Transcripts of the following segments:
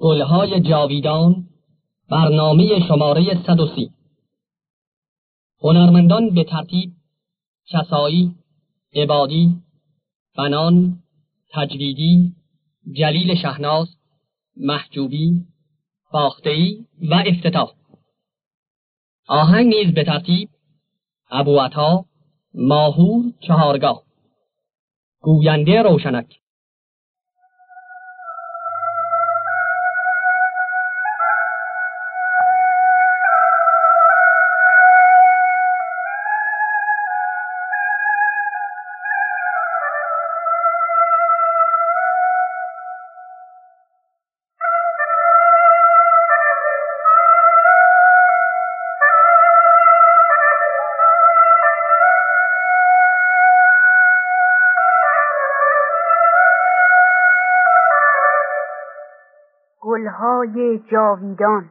گلهای جاویدان برنامه شماره 130 هنرمندان به ترتیب کسایی، عبادی، بنان، تجویدی، جلیل شهناز، محجوبی، باختهی و افتتاح. آهنگ نیز به ترتیب ابو عطا، ماهور چهارگاه. گوینده روشنک. گلهای جاویدان.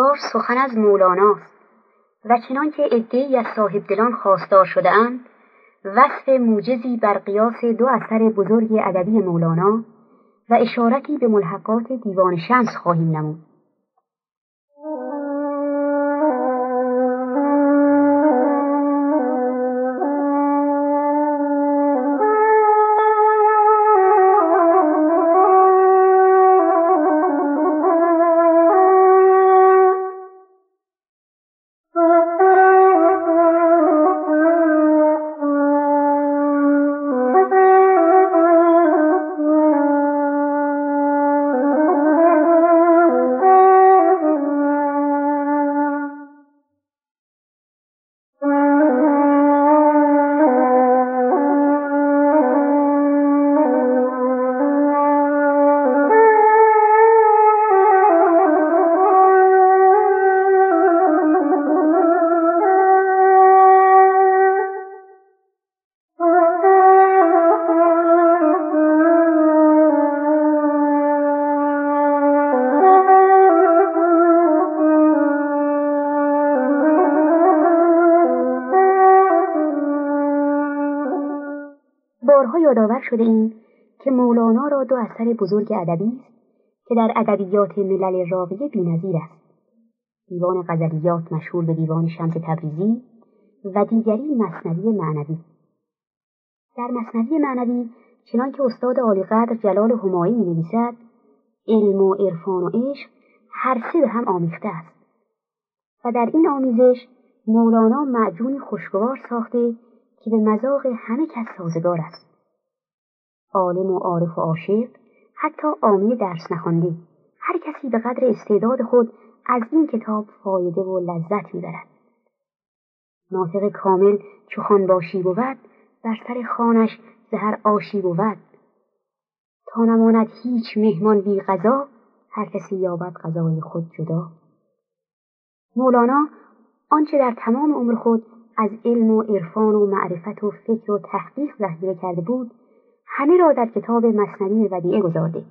این بار سخن از مولاناست. و چنانکه عدهای از صاحبدلان خواستار شدهاند وصف موجزی بر قیاس دو اثر بزرگ ادبی مولانا و اشارتی به ملحقات دیوان شمس خواهیم نمود. یادآور شده ایم که مولانا را دو اثر بزرگ ادبی است که در ادبیات ملل راقیه بینظیر است. دیوان غزلیات مشهور به دیوان شمس تبریزی و دیگری مصنوی معنوی. در مصنوی معنوی چنانکه استاد عالیقدر جلال همایی می نویسد علم و عرفان و عشق هر سه به هم آمیخته است. و در این آمیزش مولانا معجونی خوشگوار ساخته که به مذاق همه کس سازگار است. عالم و عارف و عاشق حتی عامی درس نخوانده. هر کسی به قدر استعداد خود از این کتاب فایده و لذت می‌برد. ناطق کامل چو خوان باشی بود بر سر خانش زهر آشی بود. تا نماند هیچ مهمان بی غذا هر کسی یابد غذای خود جدا. مولانا آنچه در تمام عمر خود از علم و عرفان و معرفت و فکر و تحقیق ذخیره کرده بود همه را در کتاب مصنوی ودیعه گذارده.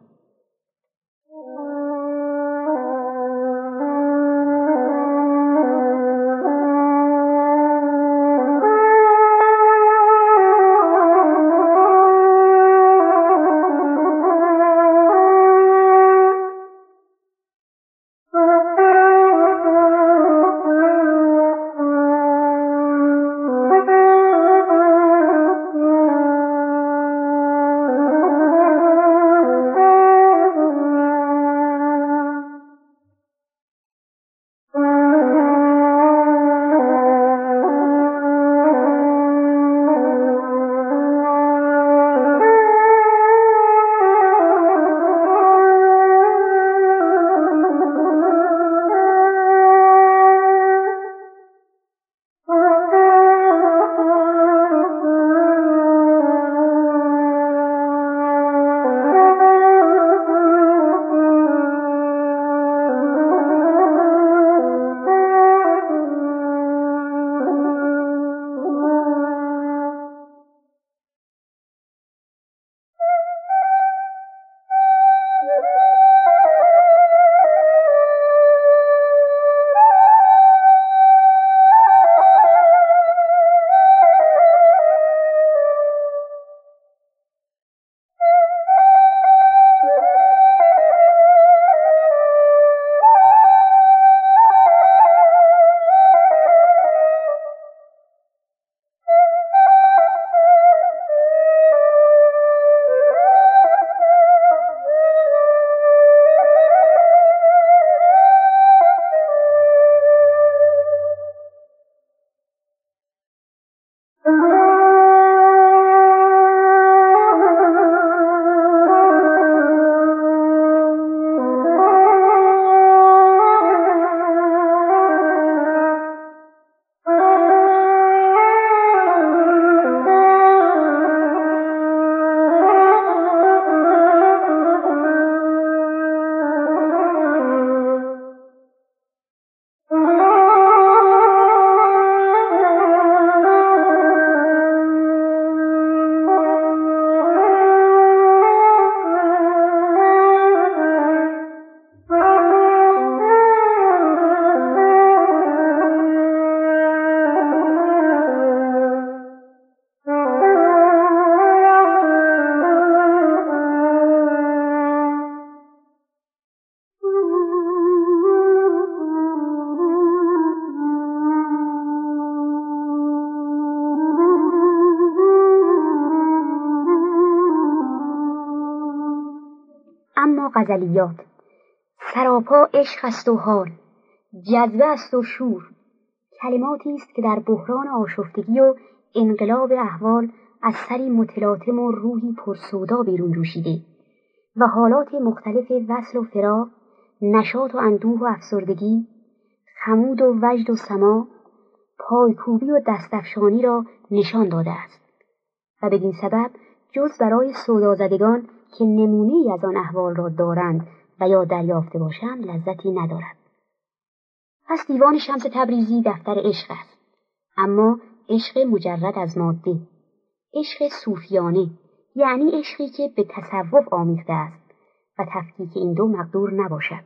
غزلیات سراپا عشق است و حال جذبه است و شور. کلماتی است که در بحران آشفتگی و انقلاب احوال از سری متلاطم و روحی پرسودا بیرون جوشیده و حالات مختلف وصل و فراق نشاط و اندوه و افسردگی خمود و وجد و سما پایکوبی و دستفشانی را نشان داده است. و بدین سبب جز برای سودازدگان که نمونه از آن احوال را دارند و یا دریافته باشند لذتی ندارد. پس دیوان شمس تبریزی دفتر عشق است. اما عشق مجرد از ماده عشق صوفیانه یعنی عشقی که به تصوف آمیخته است و تفکیک این دو مقدور نباشد.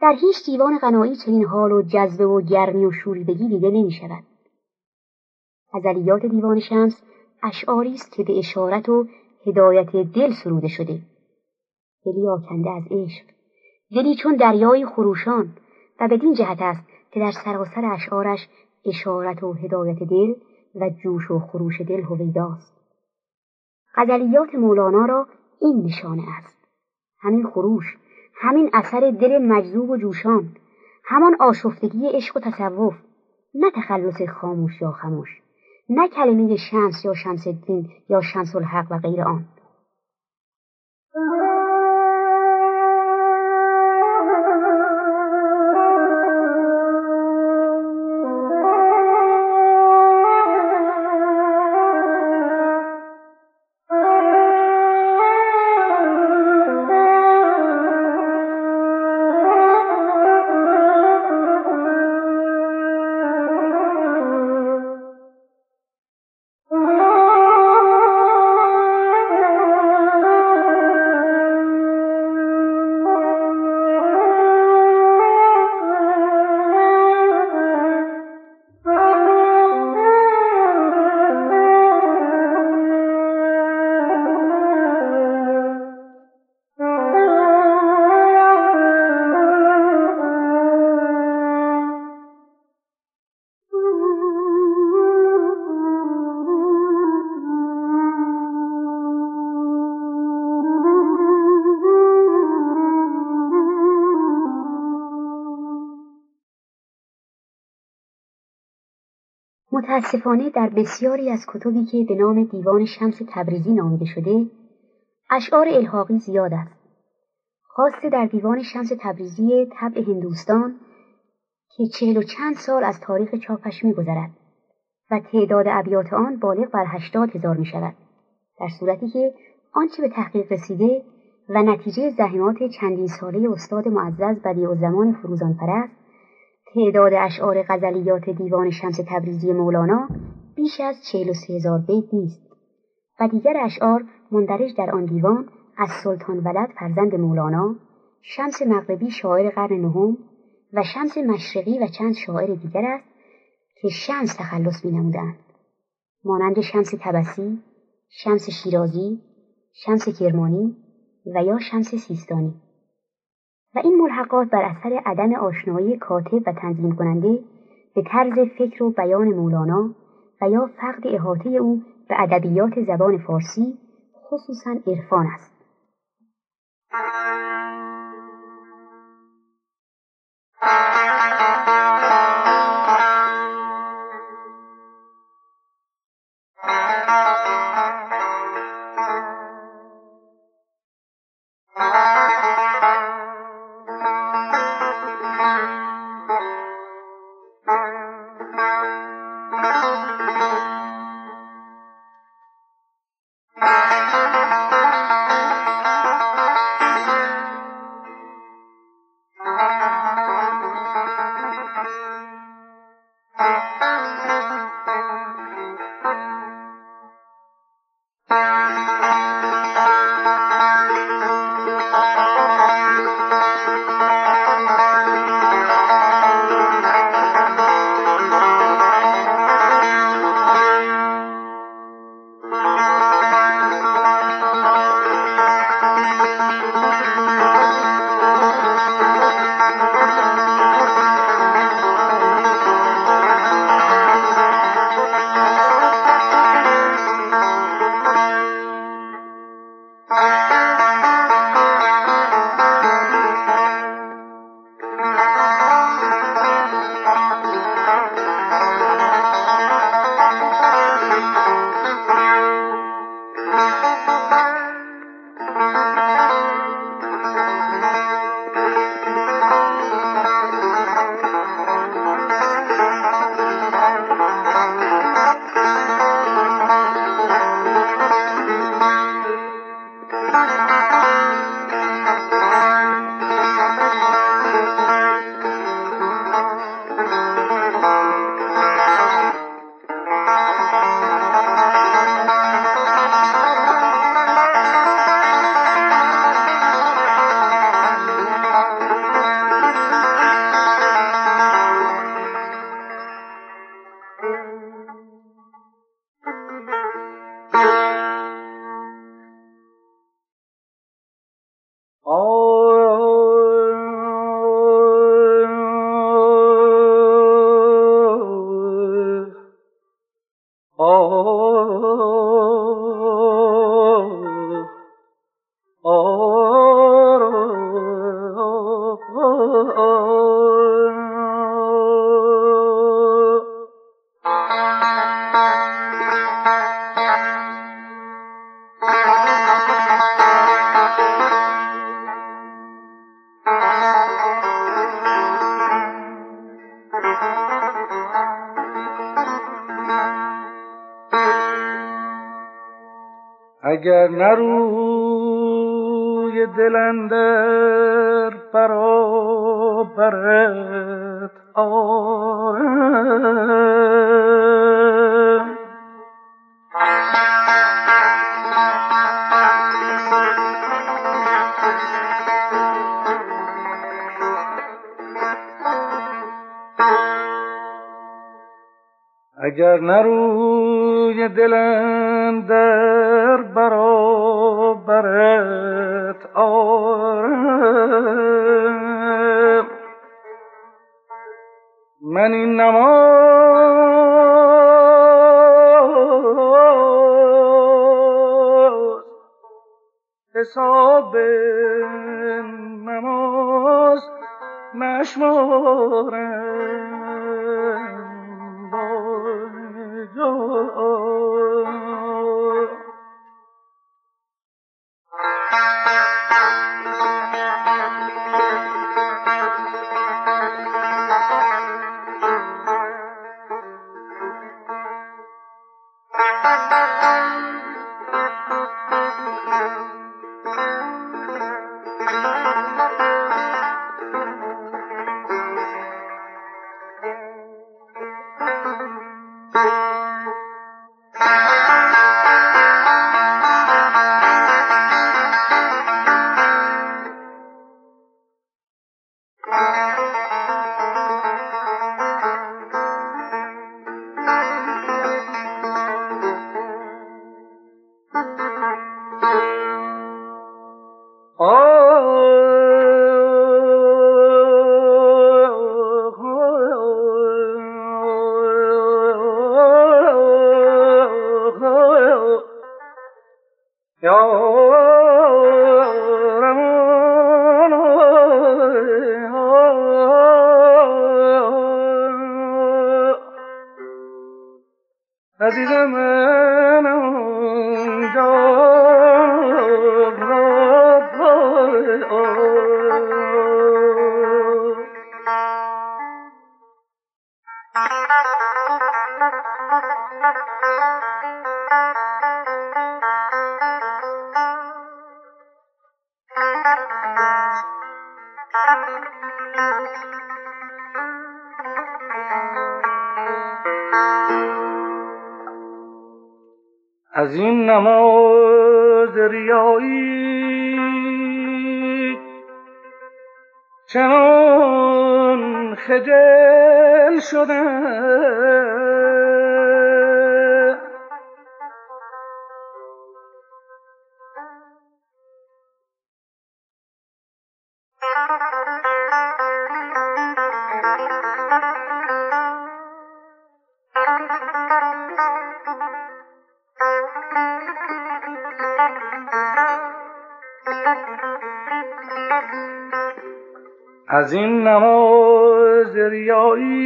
در هیچ دیوان غنایی چنین حال و جذبه و گرمی و شوریدگی دیده نمی شود. غزلیات دیوان شمس اشعاری است که به اشارت و هدایت دل سروده شده. دلی آکنده از عشق. دلی چون دریای خروشان و بدین جهت است که در سراسر اشعارش اشارت و هدایت دل و جوش و خروش دل هویداست. غزلیات مولانا را این نشانه است. همین خروش همین اثر دل مجذوب و جوشان همان آشفتگی عشق و تصوف نه تخلص خاموش یا خموش. نه کلمه شمس یا شمس الدین یا شمس الحق و غیر آن. متاسفانه در بسیاری از کتبی که به نام دیوان شمس تبریزی نامیده شده اشعار الحاقی زیاد است. خاصه در دیوان شمس تبریزی طبع هندوستان که چهل و چند سال از تاریخ چاپش میگذرد و تعداد ابیات آن بالغ بر هشتاد هزار می شود در صورتی که آنچه به تحقیق رسیده و نتیجه زحمات چندین ساله استاد معزز بدیع زمان فروزان پرست تعداد اشعار غزلیات دیوان شمس تبریزی مولانا بیش از چهل و سه هزار بیت نیست و دیگر اشعار مندرج در آن دیوان از سلطان ولد فرزند مولانا شمس مغربی شاعر قرن نهم و شمس مشرقی و چند شاعر دیگر است که شمس تخلص می نمودند. مانند شمس تبسی، شمس شیرازی، شمس کرمانی و یا شمس سیستانی و این ملحقات بر اثر عدم آشنایی کاتب و تنظیم کننده به طرز فکر و بیان مولانا و یا فقد احاطه او به ادبیات زبان فارسی خصوصا عرفان است. اگر نروی دلندر برابرت آرم. اگر نروی دلندر برابرت از این نماز ریایی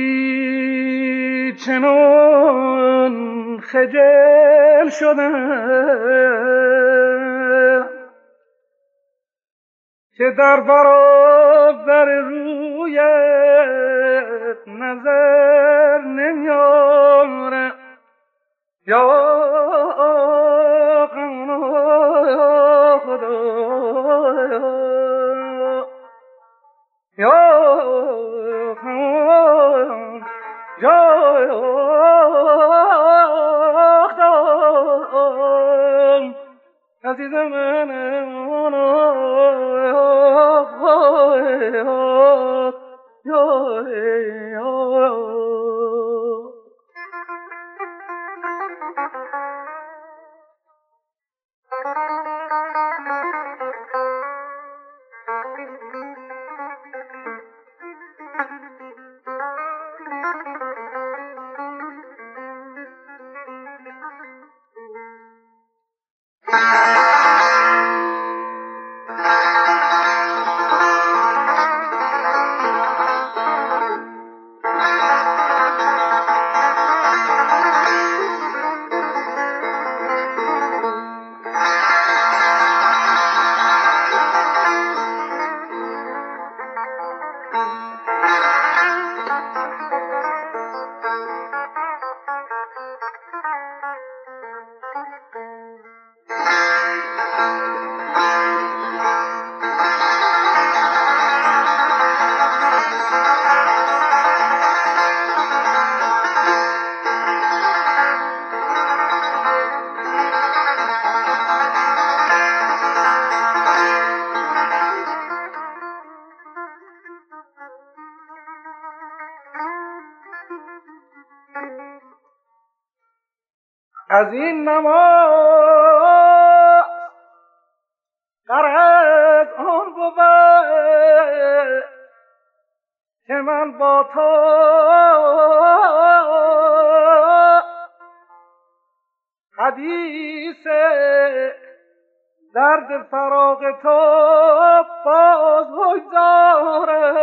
چنان خجل شده که در برابر رویت نظر نمیاره. یا عزیزم از این نما قرض آن بود که من با تو حدیث درد فراغ تو باز بگذارم.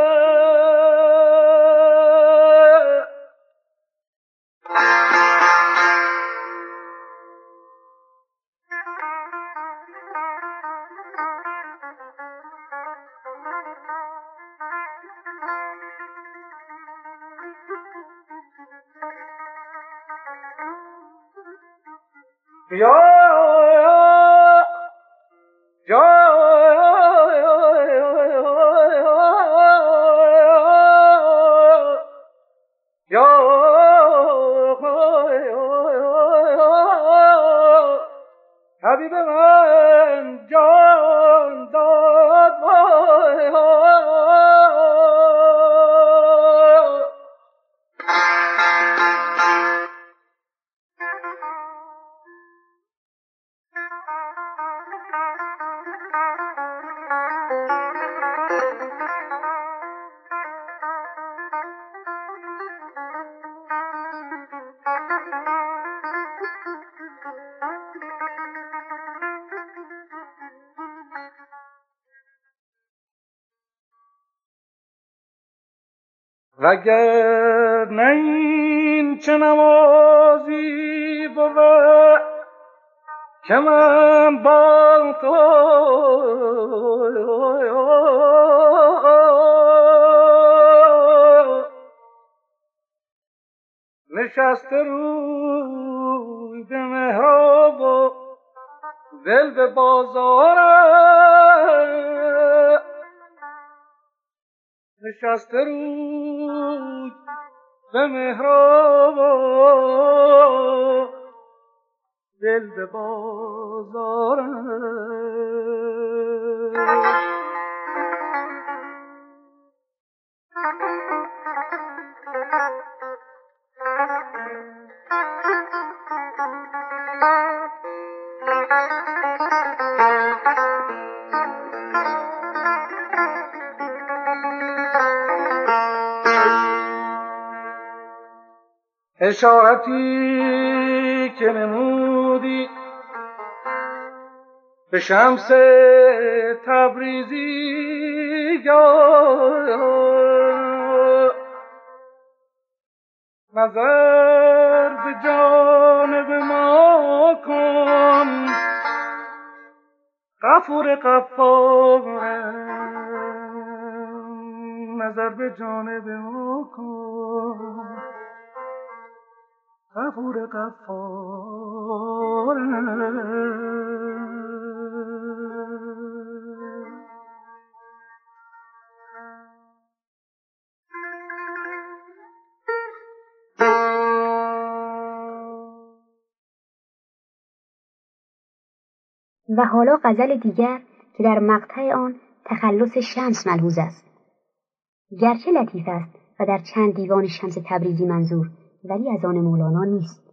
وگر نه این چه نمازی بود که من با تو نشسته روی به مهراب و دل به بازارم نشسته روی به مهراب دل به بازارم اشارتی که نمودی به شمس تبریزی نظر به جانب ما کن. غفور قفار نظر به جانب ما کن. غفور قفار و حالا غزل دیگر که در مقطع آن تخلص شمس ملحوظ است. گرچه لطیف است و در چند دیوان شمس تبریزی منظور ولی از آن مولانا نیست.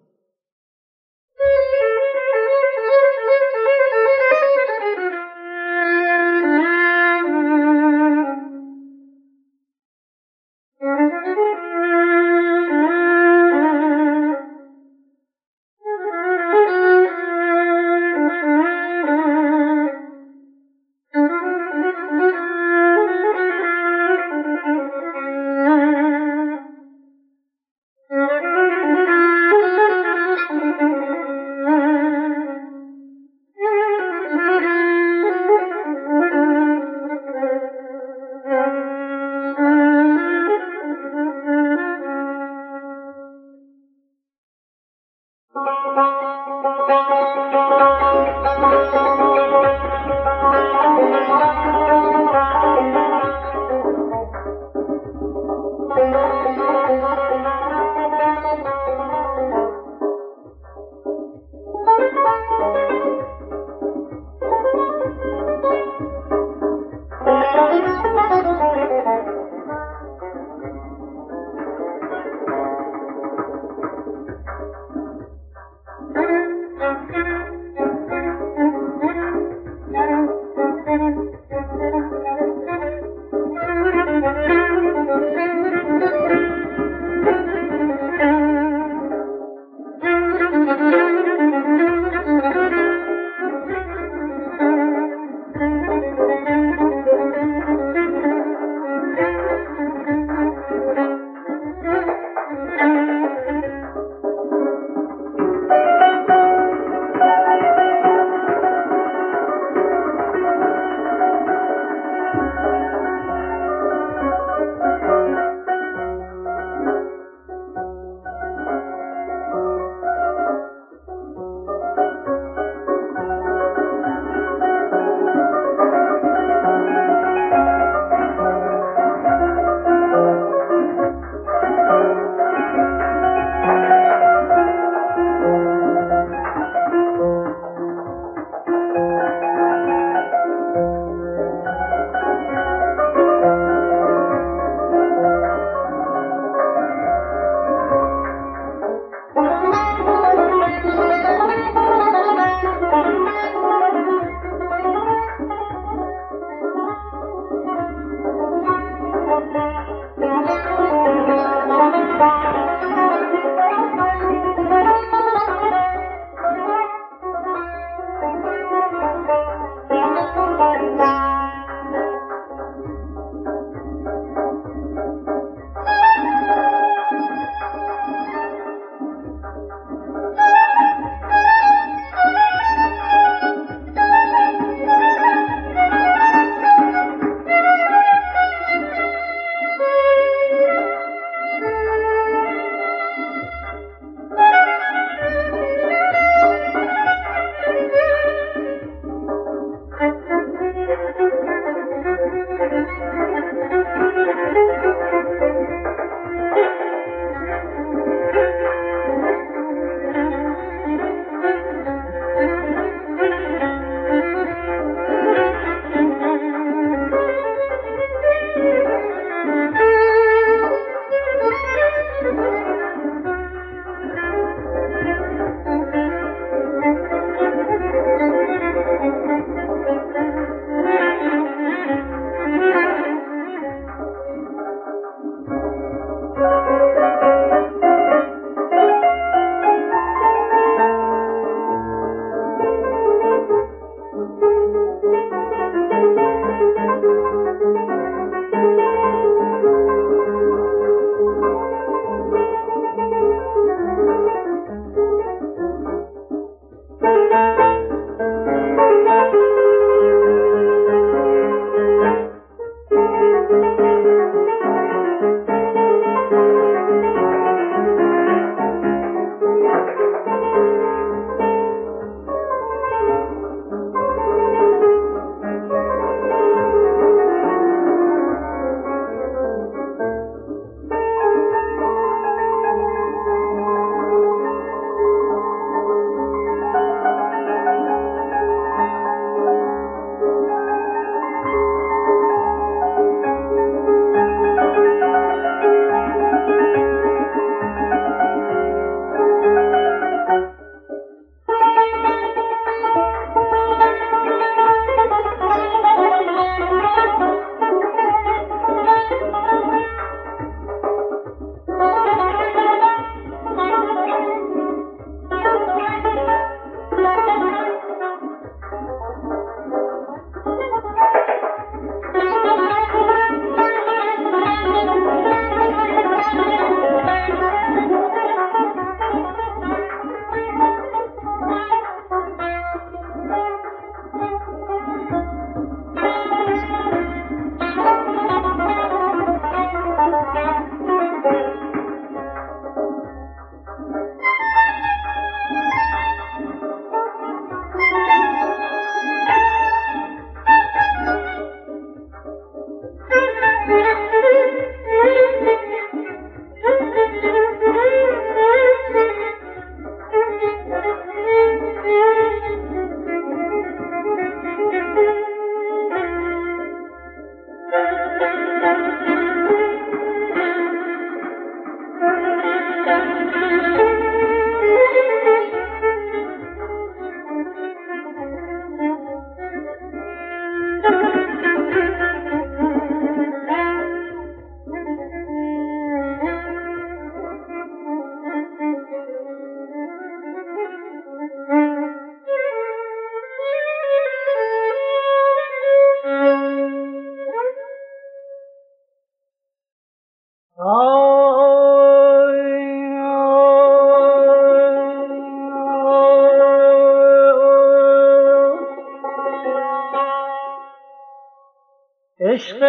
عشق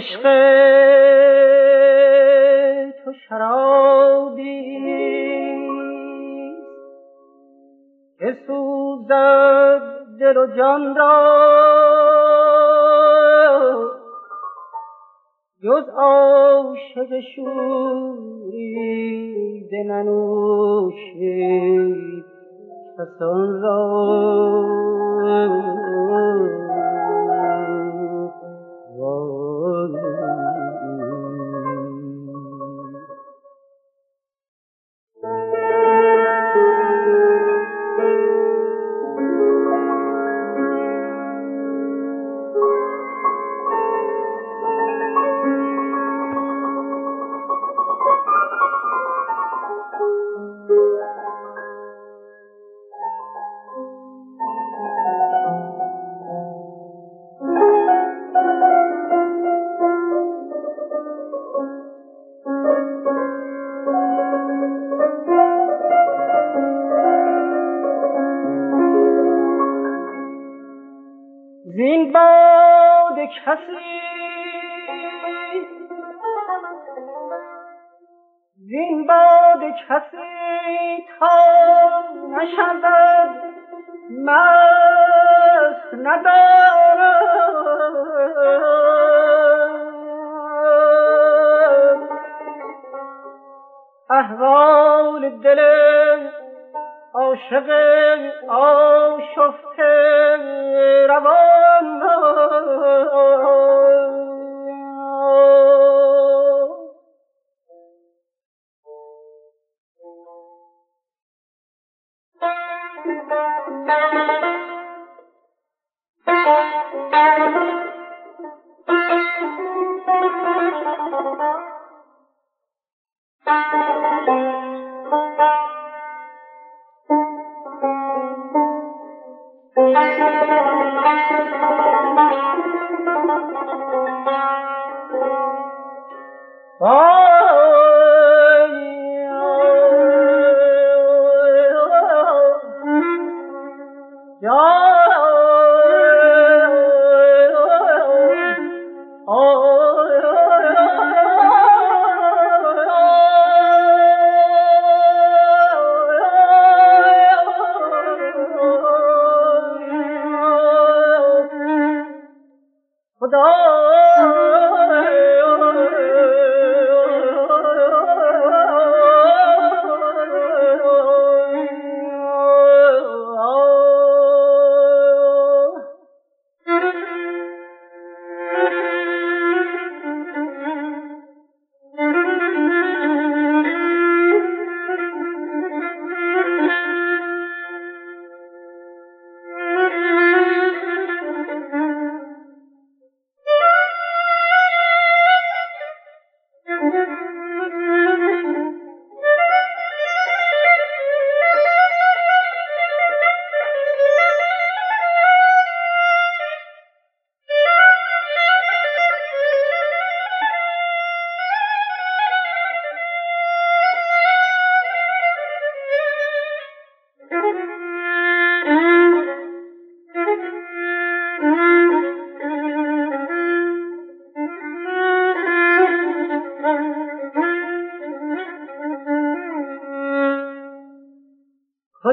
عشق زین باد کسی نشود مست ندارم احوال دل عاشق آشفته روان Oh!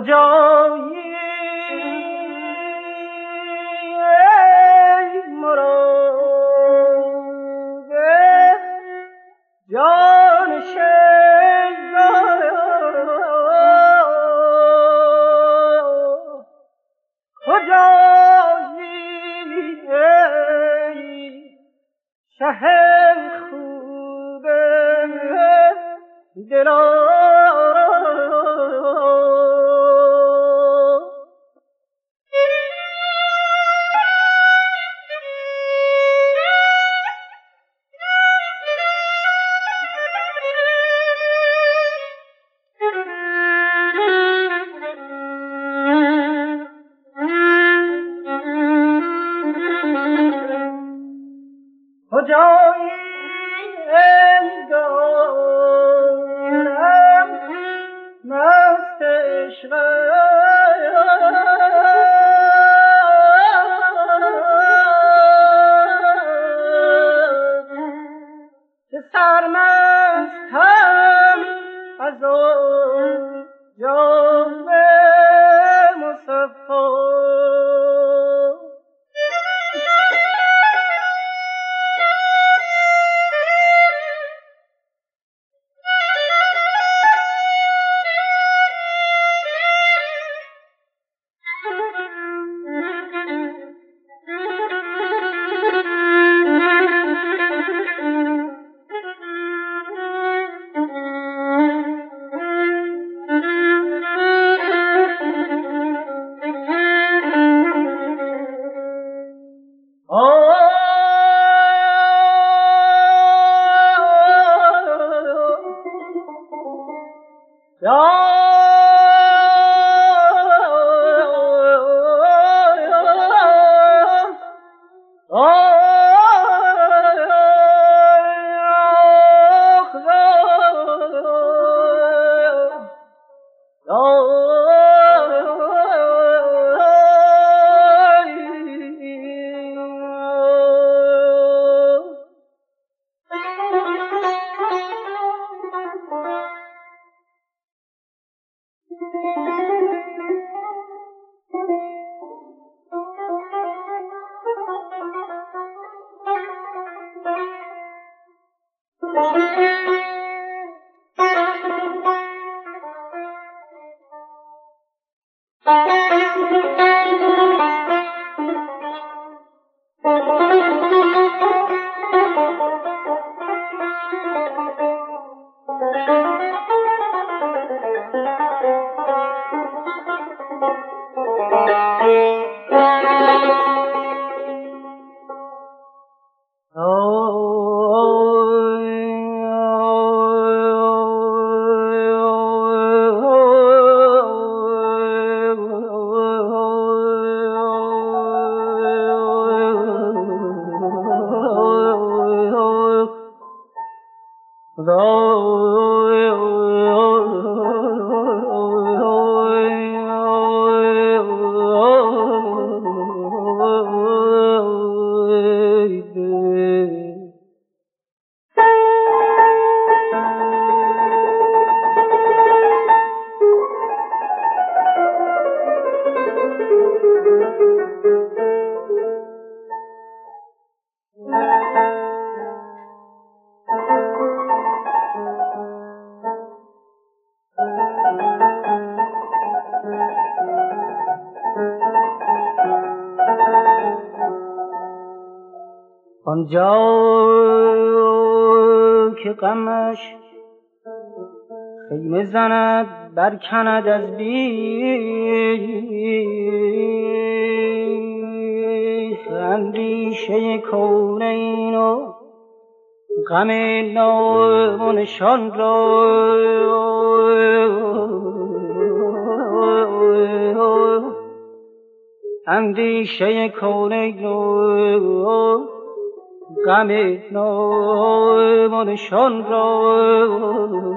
जो آنجا که غمش خیمه زند برکند از بیخ اندیشه کونین و غم نامونشان را اندیشه کونین و غم نامانشان را